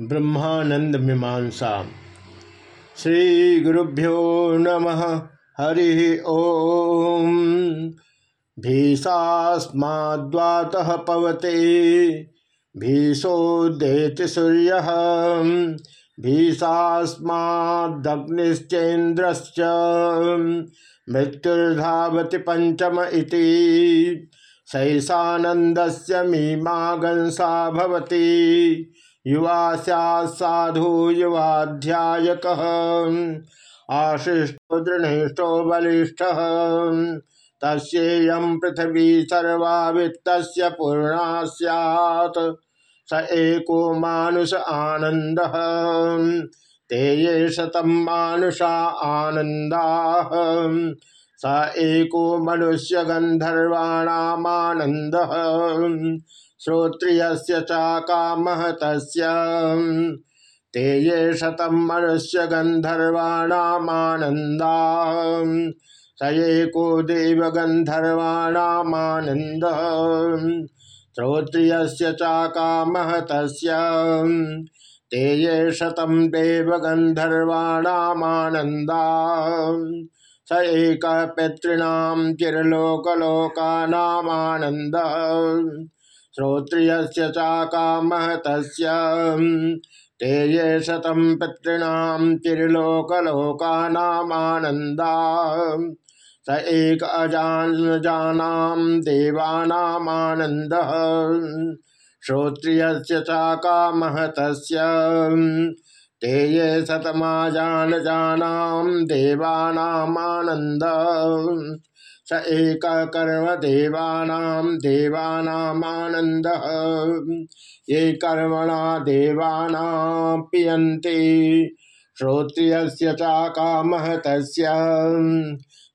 ब्रह्मानंद मीमांसा श्री गुरुभ्यो नमः। हरि ओम। भीषास्माद्वातः पवते। भीषोदेति सूर्य। भीषास्मादग्निश्चेन्द्रश्च। मृत्युर्धावति पंचम इति। सैषानंदस्य मीमांसा भवति। युवा साधु युवाध्यायक आशिष्टो दृढ़िष्ठो बलिष्ठ। तस्ेयम पृथ्वी सर्वा वित्त पूर्णा सैत् स एको मानुष आनंद ते ये शतम मानुषा आनंदा स एको मनुष्य गंधर्वाणामानंद श्रोत्रिय चाकामह ते ये शतम मनुष्य गंधर्वाणामानंदा स एको देव गंधर्वाणामानंद श्रोत्रिय चाकामह ते ये शतम देव गंधर्वाणामानंदा स एक पितॄणाम चिरलोकलोकानामानंद श्रोत्रिय काम ते ये शतम पितॄणाम चिरलोकलोकानामानंदा स एक अजान जानाम देवानामानंद श्रोत्रिय चाकामह ते ये शतमाजान जानाम देवानामानंद स एक कर्म देवानाम देवानामानंद ये कर्मणा देवाना पियन्ति श्रोत्रिय चाकामह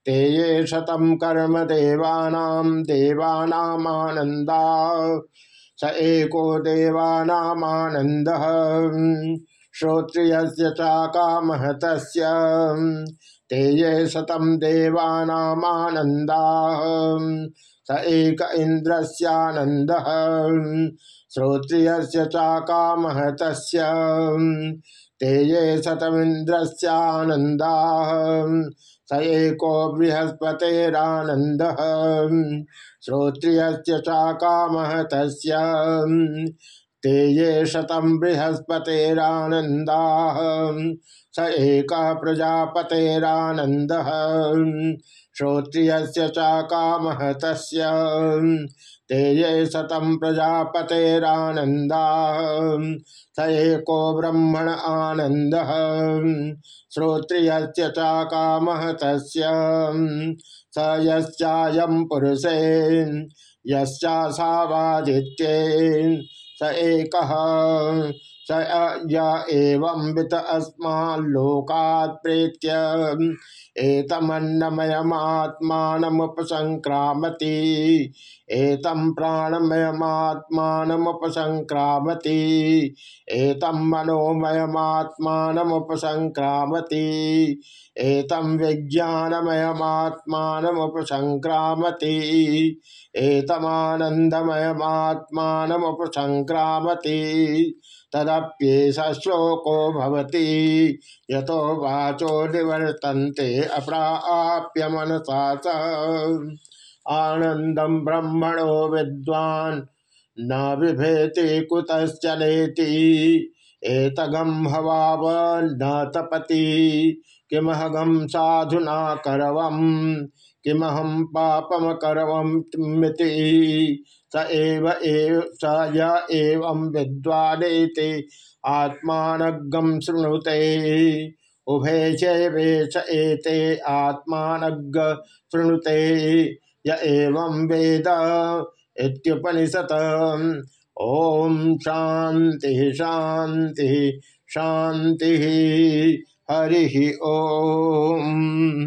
ते ये शतम कर्म देवानाम देवानामानंदा स एको देवानामानंद श्रोत्रिय चाकामहत ते ये शतम देवानामानंदा स एक इंद्रस्यानंद श्रोत्रिय चाकामहत ते ये शतमिंद्रस्यानंदा स एको बृहस्पतिरानंद श्रोत्रिय चाकामहत ते ये शतम बृहस्पतिरानंदा स एक प्रजापतेरानंद श्रोत्रिय चाकामहत ते ये शतम प्रजापतेरानंदा स एको ब्रह्मण आनंद श्रोत्रिय चाकामहत स यम पुरुषे यश्चासावादित्ये स एक स एवं वित अस्माल्लोकात् प्रेत्य। एतमन्नमयमात्मानमुपसंक्रामति। एतं प्राणमयमात्मानमुपसंक्रामति। एतं मनोमयमात्मानमुपसंक्रामति। एतं विज्ञानमयमात्मानमुपसंक्रामति। एतमानन्दमयमात्मानमुपसंक्रामति। तदप्येष श्लोको भवति। यतो वाचो निवर्तन्ते अप्राप्य मनसा आनंदम ब्रह्मणो विद्वान् न बिभेति कुतश्चलेति एतगम हवाव न तपति किमहगम साधुना करवम। किमहम पापम करवम स एव एव, स एवं आत्मानगम शृणुते। उभे चैवेश एते आत्मानग शृणुते। य वेद इत्युपनिषत्। ओम शांति शांति शांति हरि ओम।